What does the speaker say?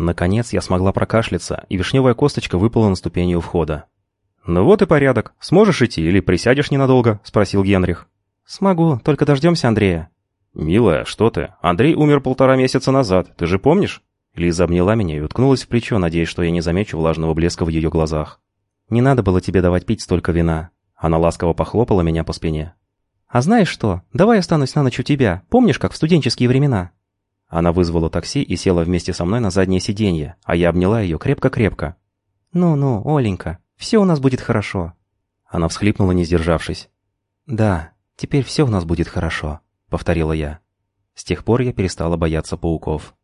Наконец я смогла прокашляться, и вишневая косточка выпала на ступени у входа. «Ну вот и порядок. Сможешь идти или присядешь ненадолго?» — спросил Генрих. «Смогу, только дождемся Андрея». «Милая, что ты? Андрей умер полтора месяца назад, ты же помнишь?» Лиза обняла меня и уткнулась в плечо, надеясь, что я не замечу влажного блеска в ее глазах. «Не надо было тебе давать пить столько вина». Она ласково похлопала меня по спине. «А знаешь что? Давай останусь на ночь у тебя. Помнишь, как в студенческие времена?» Она вызвала такси и села вместе со мной на заднее сиденье, а я обняла ее крепко-крепко. «Ну-ну, Оленька, все у нас будет хорошо». Она всхлипнула, не сдержавшись. «Да, теперь все у нас будет хорошо», — повторила я. С тех пор я перестала бояться пауков.